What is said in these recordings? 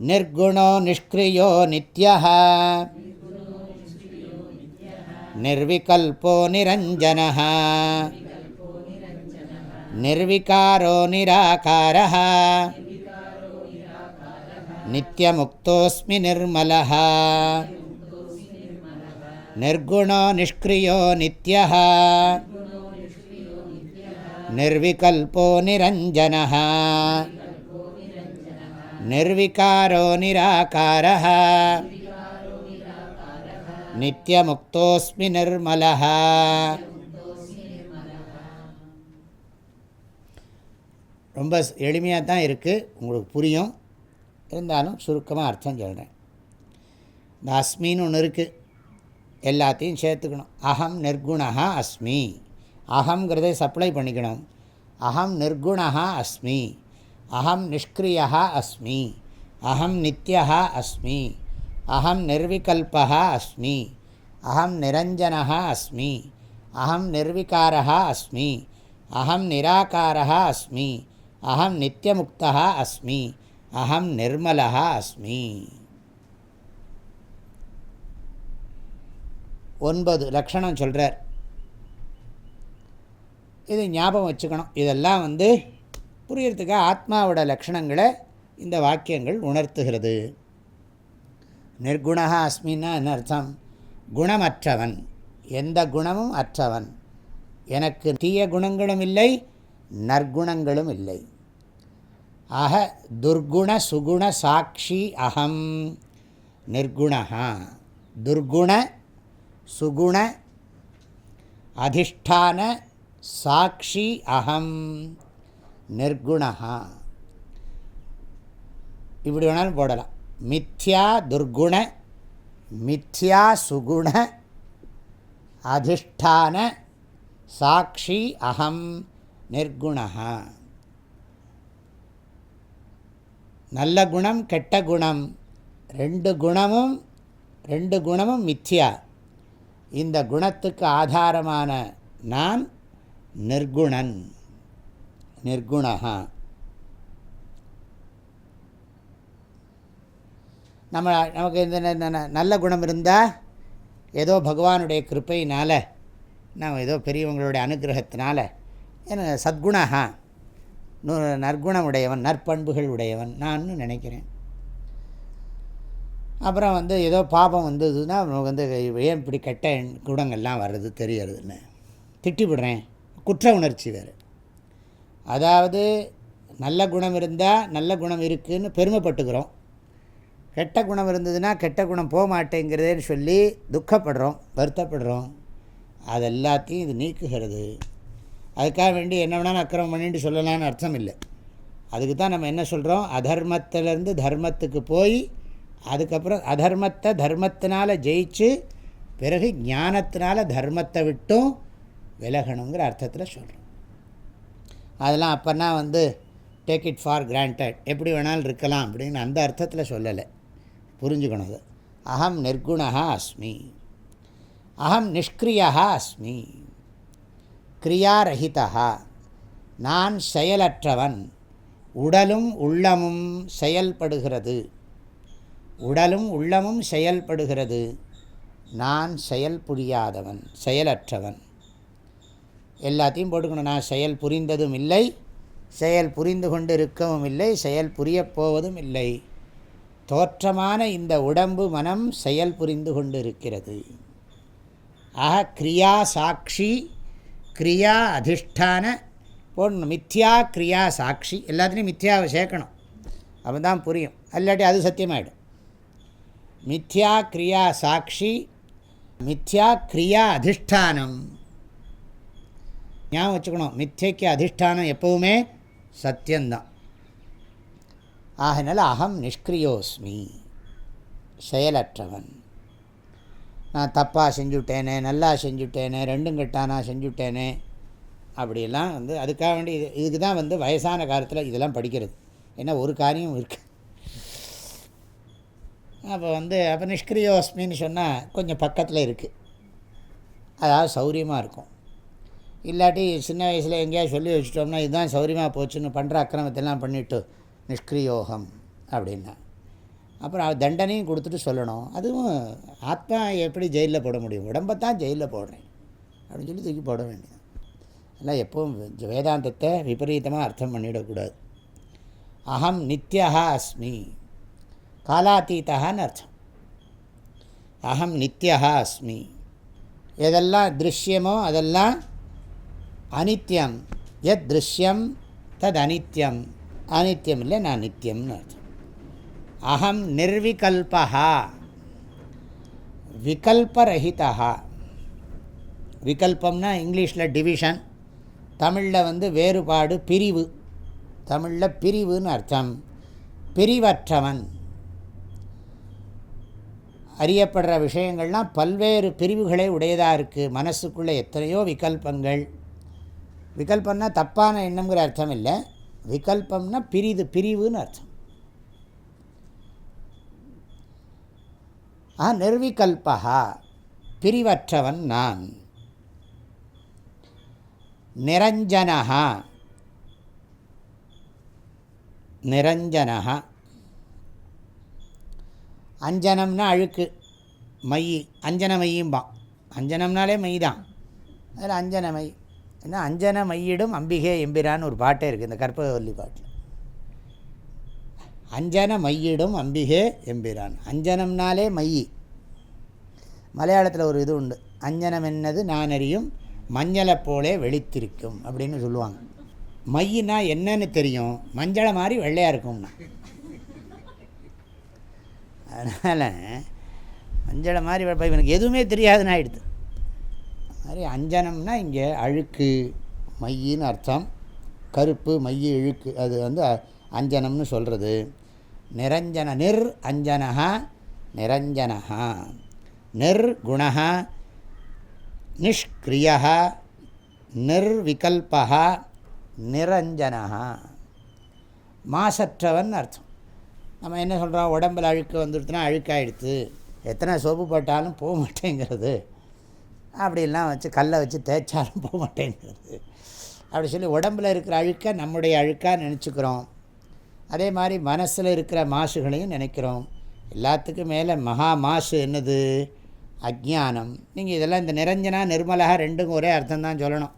निर्गुणो निष्क्रियो नित्यः। निर्विकल्पो निरञ्जनः। निर्विकारो निराकारः। नित्यमुक्तोऽस्मि निर्मलः निर्गुणो निष्क्रियो नित्यः निर्विकल्पो निरञ्जनः निर्विकारो निराकारः नित्यमुक्तोऽस्मि निर्मलः ரொம்ப எளிமையாக தான் இருக்குது உங்களுக்கு புரியும் இருந்தாலும் சுருக்கமாக அர்த்தம் சொல்கிறேன் இந்த அஸ்மின்னு ஒன்று இருக்குது எல்லாத்தையும் சேர்த்துக்கணும். அகம் நிர்குணா அஸ்மி. அகங்கிறதை சப்ளை பண்ணிக்கணும். அகம் நிர்குணா அஸ்மி. அகம் நிஷ்கிரியா அஸ்மி. அகம் நித்யா அஸ்மி. அகம் நிர்விகல்பா அஸ்மி. அகம் நிரஞ்சனா அஸ்மி. அகம் நிர்விகாரா அஸ்மி. அகம் நிராகாரா அஸ்மி. அகம் நித்தியமுக்தா அஸ்மி. அகம் நிர்மலா அஸ்மி. ஒன்பது லக்ஷணம் சொல்கிறார் இது ஞாபகம் வச்சுக்கணும். இதெல்லாம் வந்து புரியறதுக்காக ஆத்மாவோட லக்ஷணங்களை இந்த வாக்கியங்கள் உணர்த்துகிறது. நிர்குணா அஸ்மின்னா என்ன அர்த்தம்? குணமற்றவன். எந்த குணமும் அற்றவன். எனக்கு தீய குணங்களும் இல்லை நற்குணங்களும் இல்லை. ஆக துர்குண சுகுண சாட்சி அகம். நிர்குணா துர்குண சுகுண அதிஷ்டான சாட்சி அகம் நிர்குணா இப்படி வேணாலும் போடலாம். மித்யா துர்குண மித்யா சுகுண அதிஷ்டான சாட்சி அகம் நிர்குணா நல்ல குணம் கெட்ட குணம் ரெண்டு குணமும் ரெண்டு குணமும் மித்யா. இந்த குணத்துக்கு ஆதாரமான நான் நிர்குணன். நிர்குணகா நம்ம நமக்கு இந்த நல்ல குணம் இருந்தால் ஏதோ பகவானுடைய கிருப்பையினால் நான் ஏதோ பெரியவங்களுடைய அனுகிரகத்தினால ஏன்னா சத்குணகா நற்குணம் உடையவன் நற்பண்புகள் உடையவன் நான் நினைக்கிறேன். அப்புறம் வந்து ஏதோ பாபம் வந்ததுன்னா வந்து ஏன் இப்படி கெட்ட குணங்கள்லாம் வர்றது தெரியறதுன்னு. திட்டிவிடுறேன் குற்ற உணர்ச்சி வேறு. அதாவது நல்ல குணம் இருந்தால் நல்ல குணம் இருக்குதுன்னு பெருமைப்பட்டுக்கிறோம். கெட்ட குணம் இருந்ததுன்னா கெட்ட குணம் போக மாட்டேங்கிறதேன்னு சொல்லி துக்கப்படுறோம் வருத்தப்படுறோம். அது எல்லாத்தையும் இது நீக்குகிறது. அதுக்காக வேண்டி என்ன வேணாலும் அக்கிரமம் பண்ணிட்டு சொல்லலான்னு அர்த்தம் இல்லை. அதுக்கு தான் நம்ம என்ன சொல்கிறோம் அதர்மத்திலேருந்து தர்மத்துக்கு போய் அதுக்கப்புறம் அதர்மத்தை தர்மத்தினால் ஜெயிச்சு பிறகு ஞானத்தினால தர்மத்தை விட்டும் விலகணுங்கிற அர்த்தத்தில் சொல்கிறோம் அதெல்லாம் அப்போனா வந்து டேக் இட் ஃபார் கிராண்டட் எப்படி வேணாலும் இருக்கலாம் அப்படின்னு அந்த அர்த்தத்தில் சொல்லலை. புரிஞ்சுக்கணும் அது. அகம் நிர்குணா அஸ்மி. அகம் நிஷ்கிரியா அஸ்மி. கிரியாரகிதா நான் செயலற்றவன். உடலும் உள்ளமும் செயல்படுகிறது. உடலும் உள்ளமும் செயல்படுகிறது. நான் செயல் புரியாதவன் செயலற்றவன். எல்லாத்தையும் போட்டுக்கணும். நான் செயல் புரிந்ததும் இல்லை செயல் புரிந்து கொண்டு இருக்கவும் இல்லை செயல் புரியப்போவதும் இல்லை. தோற்றமான இந்த உடம்பு மனம் செயல் புரிந்து கொண்டு இருக்கிறது ஆக கிரியா சாட்சி கிரியா அதிஷ்டான போடணும் மித்யா கிரியா சாட்சி எல்லாத்துலேயும் மித்யாவை சேர்க்கணும். அப்போ தான் புரியும். இல்லாட்டி அது சத்தியமாயிடும். மித்யா கிரியா சாட்சி மித்யா கிரியா அதிஷ்டானம் ஞாபகம் வச்சுக்கணும். மித்யக்கு அதிஷ்டானம் எப்போவுமே சத்தியந்தான் ஆகினால அகம் நிஷ்கிரியோஸ்மி செயலற்றவன். நான் தப்பாக செஞ்சுட்டேனே நல்லா செஞ்சுட்டேனே ரெண்டும் கெட்டானா செஞ்சுட்டேனே அப்படியெல்லாம் வந்து அதுக்காக வேண்டி இது இதுக்கு தான் வந்து வயசான காலத்தில் இதெல்லாம் படிக்கிறது. ஏன்னா ஒரு காரியம் இருக்குது அப்போ வந்து அப்போ நிஷ்கிரியோஸ்மின்னு சொன்னால் கொஞ்சம் பக்கத்தில் இருக்குது அதாவது சௌரியமாக இருக்கும். இல்லாட்டி சின்ன வயசில் எங்கேயாவது சொல்லி வச்சுட்டோம்னா இதுதான் சௌரியமாக போச்சுன்னு பண்ணுற அக்கிரமத்தெல்லாம் பண்ணிவிட்டு நிஷ்கிரியோகம் அப்படின்னா. அப்புறம் தண்டனையும் கொடுத்துட்டு சொல்லணும். அதுவும் ஆத்மா எப்படி ஜெயிலில் போட முடியும்? உடம்பை தான் ஜெயிலில் போடுறேன். அப்படின்னு சொல்லி தூக்கி போட வேண்டியது. எல்லாம் எப்பவும் வேதாந்தத்தை விபரீதமாக அர்த்தம் பண்ணிடக்கூடாது. அகம் நித்யா அஸ்மி. காலாத்தீத்தான்னு அர்த்தம். அகம் நித்யா அஸ்மி. எதெல்லாம் திருஷ்யமோ அதெல்லாம் அனித்யம். எத் திருஷ்யம் தத் அனித்யம். அனித்யம் இல்லை நான் நித்தியம்னு அர்த்தம். அகம் நிர்விகல்பா விகல்பரஹிதா விகல்பம்னா இங்கிலீஷில் டிவிஷன் தமிழில் வந்து வேறுபாடு பிரிவு. தமிழில் பிரிவுன்னு அர்த்தம். பிரிவற்றவன். அறியப்படுற விஷயங்கள்லாம் பல்வேறு பிரிவுகளே உடையதாக இருக்குது மனசுக்குள்ளே எத்தனையோ விகல்பங்கள். விகல்பம்னா தப்பான எண்ணங்கிற அர்த்தம் இல்லை. விகல்பம்னா பிரிது பிரிவுன்னு அர்த்தம். ஆ நிர்விகல்பா பிரிவற்றவன் நான். நிரஞ்சனஹா. நிரஞ்சனஹா. அஞ்சனம்னா அழுக்கு. மை அஞ்சன மையும்பான் அஞ்சனம்னாலே மை தான். அதில் அஞ்சன மை. ஏன்னா அஞ்சன மையிடும் அம்பிகே எம்பிரான்னு ஒரு பாட்டே இருக்குது இந்த கற்பகவல்லி பாட்டில். அஞ்சன மையிடும் அம்பிகே எம்பிரான். அஞ்சனம்னாலே மை. மலையாளத்தில் ஒரு இது உண்டு. அஞ்சனம் என்னது நான் அறியும் மஞ்சளை போலே வெளித்திருக்கும் அப்படின்னு சொல்லுவாங்க. மையினா என்னன்னு தெரியும். மஞ்சளை மாதிரி வெள்ளையாக இருக்கும்னா. அதனால் மஞ்சளை மாதிரி இப்போ இவனுக்கு எதுவுமே தெரியாதுன்னு ஆகிடுது மாதிரி அஞ்சனம்னா இங்கே அழுக்கு மையின்னு அர்த்தம். கருப்பு மைய இழுக்கு அது வந்து அஞ்சனம்னு சொல்கிறது நிரஞ்சன நிர் அஞ்சனகா நிரஞ்சனகா நிர்குணா நிஷ்கிரியா நிர்விகல்பா நிரஞ்சனஹா. மாசற்றவன் அர்த்தம். நம்ம என்ன சொல்கிறோம் உடம்பில் அழுக்கு வந்துடுத்துனா அழுக்காயிடுத்து எத்தனை சோப்பு போட்டாலும் போக மாட்டேங்கிறது. அப்படிலாம் வச்சு கல்லை வச்சு தேய்ச்சாலும் போக மாட்டேங்கிறது. அப்படி சொல்லி உடம்பில் இருக்கிற அழுக்கை நம்முடைய அழுக்காக நினச்சிக்கிறோம். அதே மாதிரி மனசில் இருக்கிற மாசுகளையும் நினைக்கிறோம். எல்லாத்துக்கும் மேலே மகா மாசு என்னது? அஜானம் நீங்கள் இதெல்லாம் இந்த நிரஞ்சனா நிர்மலாக ரெண்டும் ஒரே அர்த்தம் தான் சொல்லணும்.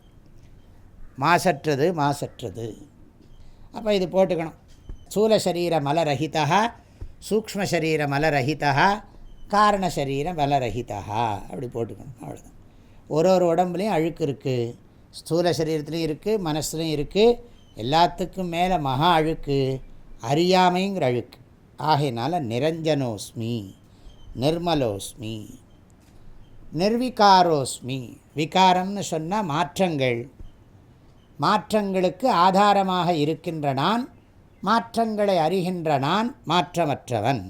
மாசற்றது மாசற்றது. அப்போ இது போட்டுக்கணும். ஸ்தூலசரீர மலரஹிதா சூக்மசரீர மலரகிதா காரணசரீர மலரஹிதா அப்படி போட்டுக்கணும் அவ்வளோதான் ஒரு ஒரு உடம்புலையும் அழுக்கு இருக்குது ஸ்தூல சரீரத்துலேயும் இருக்குது மனசுலையும் இருக்குது எல்லாத்துக்கும் மேலே மகா அழுக்கு அறியாமைங்கிற அழுக்கு. ஆகையினால நிரஞ்சனோஸ்மி நிர்மலோஸ்மி நிர்விகாரோஸ்மி. விகாரம்னு சொன்னால் மாற்றங்கள். மாற்றங்களுக்கு ஆதாரமாக இருக்கின்ற நான் மாற்றங்களை அறிகின்ற நான் மாற்றமற்றவன்.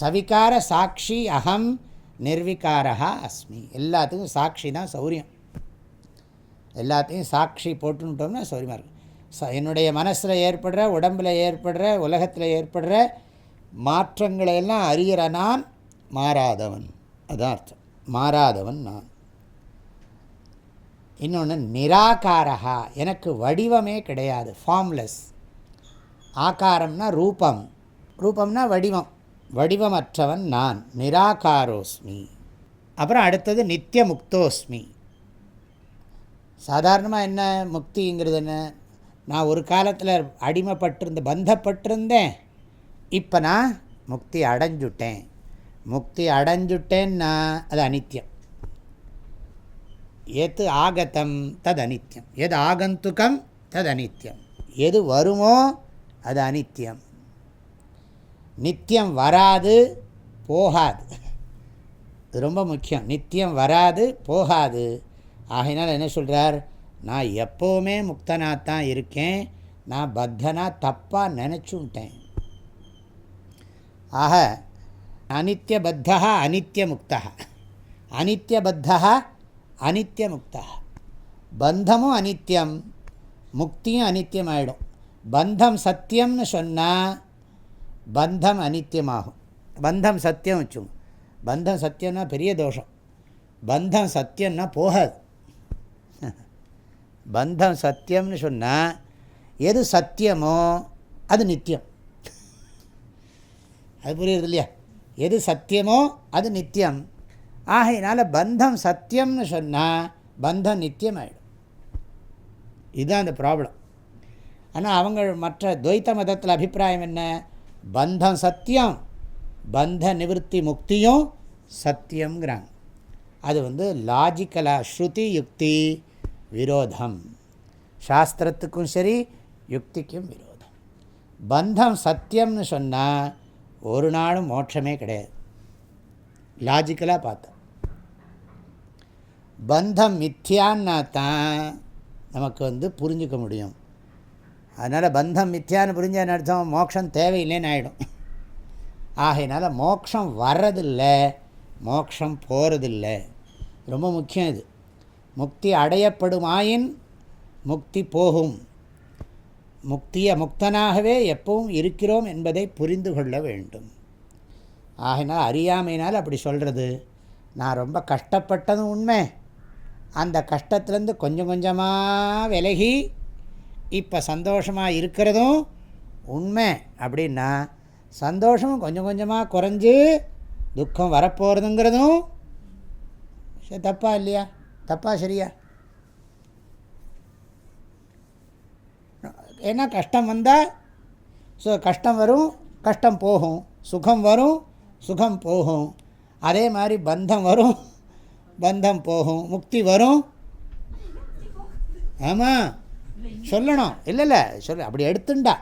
சவிகார சாட்சி அகம் நிர்விகாரா அஸ்மி. எல்லாத்துக்கும் சாட்சி தான் சௌரியம். எல்லாத்தையும் சாட்சி போட்டுன்ட்டோம்னா சௌரியமாக இருக்கும். ச என்னுடைய மனசில் ஏற்படுற உடம்பில் ஏற்படுற உலகத்தில் ஏற்படுற மாற்றங்களை எல்லாம் அறிகிற நான் மாறாதவன். அதான் அர்த்தம். மாறாதவன் நான். இன்னொன்று நிராகாரா எனக்கு வடிவமே கிடையாது. ஃபார்ம்லெஸ் ஆகாரம்னா ரூபம். ரூபம்னா வடிவம். வடிவமற்றவன் நான். நிராகாரோஸ்மி. அப்புறம் அடுத்தது நித்திய முக்தோஸ்மி சாதாரணமாக என்ன முக்திங்கிறது என்ன? நான் ஒரு காலத்தில் அடிமைப்பட்டிருந்து பந்தப்பட்டிருந்தேன். இப்போ நான் முக்தி அடைஞ்சுட்டேன். முக்தி அடைஞ்சுட்டேன்னா அது அனித்யம். எது ஆகத்தம் தது அனித்யம் எது ஆகந்துக்கம் தது அனித்யம் எது வருமோ அது அனித்தியம் நித்தியம் வராது போகாது. இது ரொம்ப முக்கியம். நித்தியம் வராது போகாது. ஆகையினால் என்ன சொல்கிறார் நான் எப்போவுமே முக்தனாக தான் இருக்கேன். நான் பத்தனாக தப்பாக நினச்சுட்டேன் ஆக அனித்திய பத்தா அனித்திய முக்தா அனித்திய பத்தா அனித்திய முக்தா பந்தமும் அனித்தியம் முக்தியும் அனித்தியம் ஆகிடும் பந்தம் சத்தியம்னு சொன்னால் பந்தம் அனித்தியமாகும். பந்தம் சத்தியம் வச்சுங்க பந்தம் சத்தியம்னா பெரிய தோஷம். பந்தம் சத்தியம்னா போகாது. பந்தம் சத்தியம்னு சொன்னால் எது சத்தியமோ அது நித்தியம். அது புரியுது இல்லையா? எது சத்தியமோ அது நித்தியம். ஆகையினால பந்தம் சத்தியம்னு சொன்னால் பந்தம் நித்தியம் ஆகிடும் இதுதான் அந்த ப்ராப்ளம் ஆனால் அவங்க மற்ற துவைத்த மதத்தில் அபிப்பிராயம் என்ன? பந்தம் சத்தியம் பந்த நிவர்த்தி முக்தியும் சத்தியங்கிறாங்க அது வந்து லாஜிக்கலாக ஸ்ருதி யுக்தி விரோதம். சாஸ்திரத்துக்கும் சரி யுக்திக்கும் விரோதம். பந்தம் சத்தியம்னு சொன்னால் ஒரு நாளும் மோட்சமே கிடையாது. லாஜிக்கலாக பார்த்தோம். பந்தம் மித்தியான்னா தான் நமக்கு வந்து புரிஞ்சிக்க முடியும். அதனால் பந்தம் மித்தியான்னு என்ன அர்த்தம் மோட்சம் தேவையில்லைன்னு ஆகிடும் ஆகையினால மோட்சம் வர்றதில்லை மோட்சம் போகிறதில்லை ரொம்ப முக்கியம் இது. முக்தி அடையப்படுமாயின் முக்தி போகும். முக்திய முக்தனாகவே எப்பவும் இருக்கிறோம் என்பதை புரிந்து கொள்ள வேண்டும். ஆகினால் அறியாமையினால் அப்படி சொல்கிறது நான் ரொம்ப கஷ்டப்பட்டதும் உண்மை. அந்த கஷ்டத்துலேருந்து கொஞ்சம் கொஞ்சமாக விலகி இப்போ சந்தோஷமாக இருக்கிறதும் உண்மை அப்படின்னா சந்தோஷமும் கொஞ்சம் கொஞ்சமாக குறைஞ்சி துக்கம் வரப்போகிறதுங்கிறதும் சரி தப்பா இல்லையா? தப்பா சரியா? ஏன்னா கஷ்டம் வந்தால் ஸோ கஷ்டம் வரும் கஷ்டம் போகும். சுகம் வரும் சுகம் போகும். அதே மாதிரி பந்தம் வரும் பந்தம் போகும். முக்தி வரும். ஆமாம் சொல்லணும். இல்லை இல்லை. சொல்ல. அப்படி எடுத்துண்டா.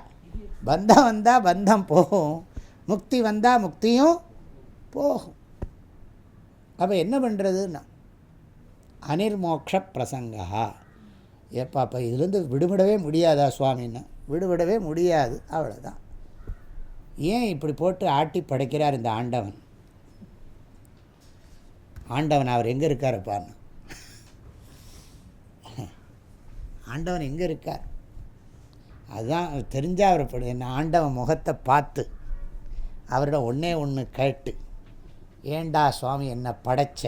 பந்தம் வந்தால் பந்தம் போகும். முக்தி வந்தால் முக்தியும் போகும். அப்போ என்ன பண்ணுறதுன்னா அனிர்மோக்ஷ பிரசங்கா. எப்போ அப்போ இதுலேருந்து விடுபடவே முடியாதா சுவாமின்னா? விடுபடவே முடியாது. அவ்வளோதான் ஏன் இப்படி போட்டு ஆட்டி படைக்கிறார் இந்த ஆண்டவன்? ஆண்டவன் அவர் எங்கே இருக்காருப்பான்னு ஆண்டவன் எங்கே இருக்கார்? அதுதான் தெரிஞ்சால் அவர் என்ன ஆண்டவன் முகத்தை பார்த்து அவரிடம் ஒன்றே ஒன்று கேட்டு ஏண்டா சுவாமி என்னை படைச்ச?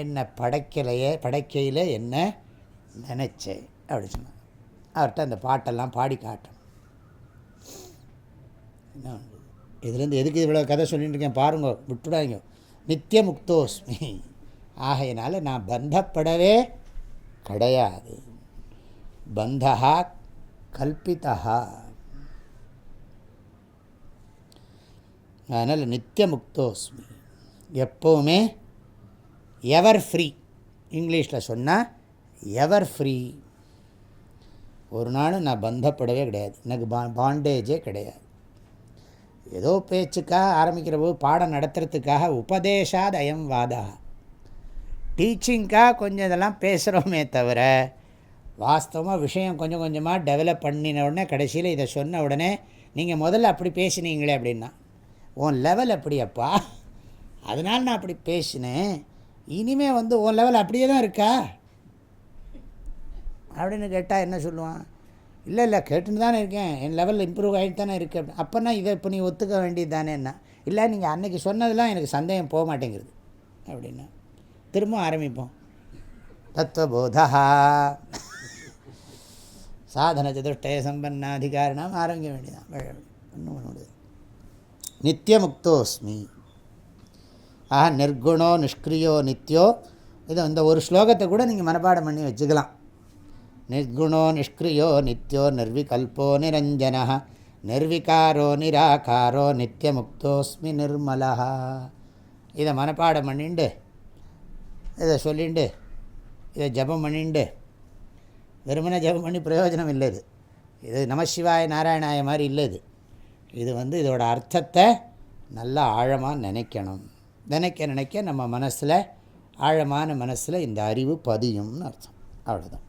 என்னை படைக்கலையே படைக்கையில் என்ன நினச்சேன் அப்படி சொன்னார். அவர்கிட்ட அந்த பாட்டெல்லாம் பாடி காட்டணும் என்ன இதுலேருந்து எதுக்கு இவ்வளோ கதை சொல்லிட்டு இருக்கேன் பாருங்க விட்டுடாங்க நித்திய முக்தோஸ்மி ஆகையினால நான் பந்தப்படவே கிடையாது. பந்தகா கல்பித்தா அதனால் நித்திய முக்தோஸ்மி எப்போவுமே எவர் ஃப்ரீ. இங்கிலீஷில் சொன்னால் எவர் ஃப்ரீ. ஒரு நாள் நான் பந்தப்படவே கிடையாது. எனக்கு பா பாண்டேஜே கிடையாது. ஏதோ பேச்சுக்காக ஆரம்பிக்கிற போது பாடம் நடத்துறதுக்காக உபதேசாத் அயம் வாதா. டீச்சிங்காக கொஞ்சம் இதெல்லாம் பேசுகிறோமே தவிர வாஸ்தவமாக விஷயம் கொஞ்சம் கொஞ்சமாக டெவலப் பண்ணின உடனே கடைசியில் இதை சொன்ன உடனே நீங்கள் முதல்ல அப்படி பேசினீங்களே அப்படின்னா உன் லெவல் அப்படியப்பா. அதனால் நான் அப்படி பேசினேன். இனிமேல் வந்து உன் லெவல் அப்படியே தான் இருக்கா? அப்படின்னு கேட்டால் என்ன சொல்லுவான்? இல்லை இல்லை கேட்டுன்னு தானே இருக்கேன். என் லெவலில் இம்ப்ரூவ் ஆகிட்டு தானே இருக்குது அப்போனா இதை இப்போ நீ ஒத்துக்க வேண்டியது தானே என்ன? இல்லை நீங்கள் அன்றைக்கி சொன்னதெல்லாம் எனக்கு சந்தேகம் போக மாட்டேங்கிறது அப்படின்னா திரும்ப ஆரம்பிப்போம். தத்துவபோதா. சாதன சதுஷ்டய சம்பன்னாதிகாரினாம் ஆரம்பிக்க வேண்டியதான் ஒன்றும் பண்ண முடியாது நித்தியமுக்தோஸ்மி ஆஹா நிர்குணோ நிஷ்கிரியோ நித்யோ இதை இந்த ஒரு ஸ்லோகத்தை கூட நீங்கள் மனப்பாடம் பண்ணி வச்சுக்கலாம் நிர்குணோ நிஷ்கிரியோ நித்யோ நிர்விகல்போ நிரஞ்சனா நிர்விகாரோ நிராகாரோ நித்தியமுக்தோஸ்மி நிர்மலா இதை மனப்பாடம் பண்ணிண்டு இதை சொல்லிண்டு இதை ஜபம் பண்ணிண்டு வெறுமனே ஜபம் பண்ணி பிரயோஜனம் இல்லை இது இது நமசிவாய நாராயணாய மாதிரி இல்லை இது இது வந்து இதோட அர்த்தத்தை நல்லா ஆழமாக நினைக்கணும். நினைக்க நினைக்க நம்ம மனசில் ஆழமான மனசில் இந்த அறிவு பதியும்னு அர்த்தம். அவ்வளோதான்